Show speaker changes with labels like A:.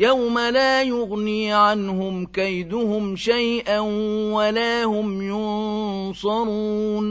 A: يوم لا يغني عنهم كيدهم شيئا ولا هم ينصرون